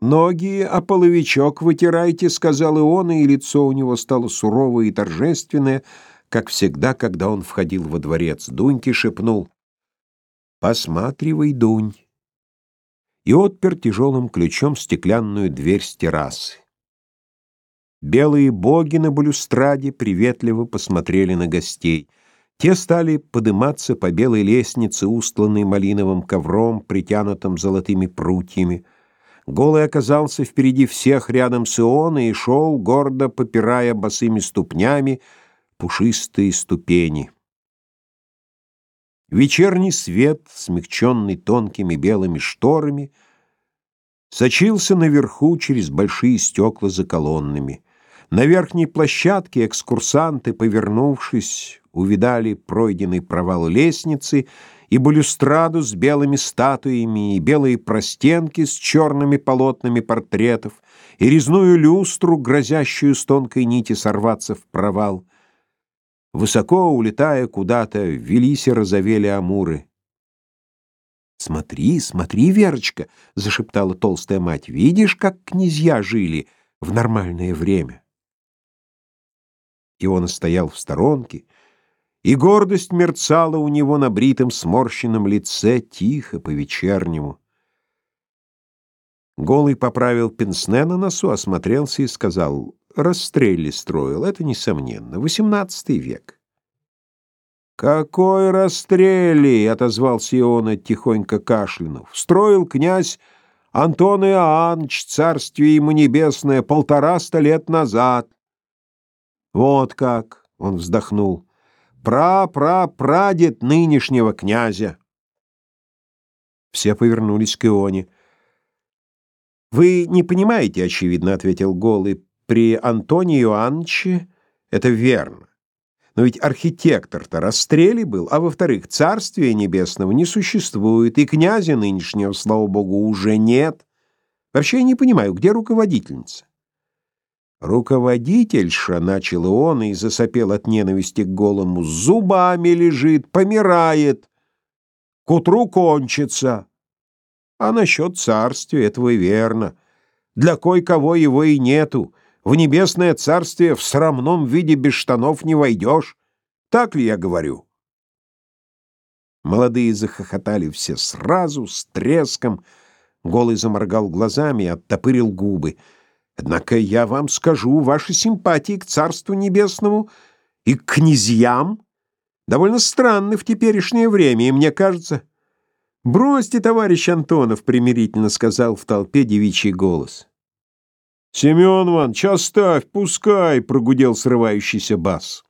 «Ноги, а половичок вытирайте», — сказал Иона, и лицо у него стало суровое и торжественное, как всегда, когда он входил во дворец. Дуньки шепнул «Посматривай, Дунь» и отпер тяжелым ключом стеклянную дверь с террасы. Белые боги на балюстраде приветливо посмотрели на гостей. Те стали подниматься по белой лестнице, устланной малиновым ковром, притянутым золотыми прутьями. Голый оказался впереди всех рядом с Ионой и шел, гордо попирая босыми ступнями пушистые ступени. Вечерний свет, смягченный тонкими белыми шторами, сочился наверху через большие стекла за колоннами. На верхней площадке экскурсанты, повернувшись, увидали пройденный провал лестницы и балюстраду с белыми статуями, и белые простенки с черными полотнами портретов, и резную люстру, грозящую с тонкой нити сорваться в провал. Высоко улетая куда-то, велись и разовели амуры. «Смотри, смотри, Верочка!» — зашептала толстая мать. «Видишь, как князья жили в нормальное время?» И он стоял в сторонке, и гордость мерцала у него на бритом сморщенном лице, тихо, по-вечернему. Голый поправил пенсне на носу, осмотрелся и сказал, «Расстрелли строил, это несомненно, восемнадцатый век». «Какой расстрели!» — отозвался Иона, тихонько кашлянув. «Строил князь Антон Иоаннович, царствие ему небесное, полтораста лет назад». «Вот как!» — он вздохнул пра-пра-прадед нынешнего князя. Все повернулись к Ионе. «Вы не понимаете, очевидно», — ответил Голый. «При Антонии Иоанновиче это верно. Но ведь архитектор-то расстрели был, а во-вторых, царствия небесного не существует, и князя нынешнего, слава богу, уже нет. Вообще я не понимаю, где руководительница?» Руководительша, — начал он и засопел от ненависти к голому, — зубами лежит, помирает. К утру кончится. А насчет царствия этого и верно. Для кой-кого его и нету. В небесное царствие в срамном виде без штанов не войдешь. Так ли я говорю? Молодые захохотали все сразу, с треском. Голый заморгал глазами и оттопырил губы. Однако я вам скажу, ваши симпатии к Царству Небесному и к князьям довольно странны в теперешнее время, и мне кажется... «Бросьте, товарищ Антонов», — примирительно сказал в толпе девичий голос. «Семен Иванович, оставь, пускай», — прогудел срывающийся бас.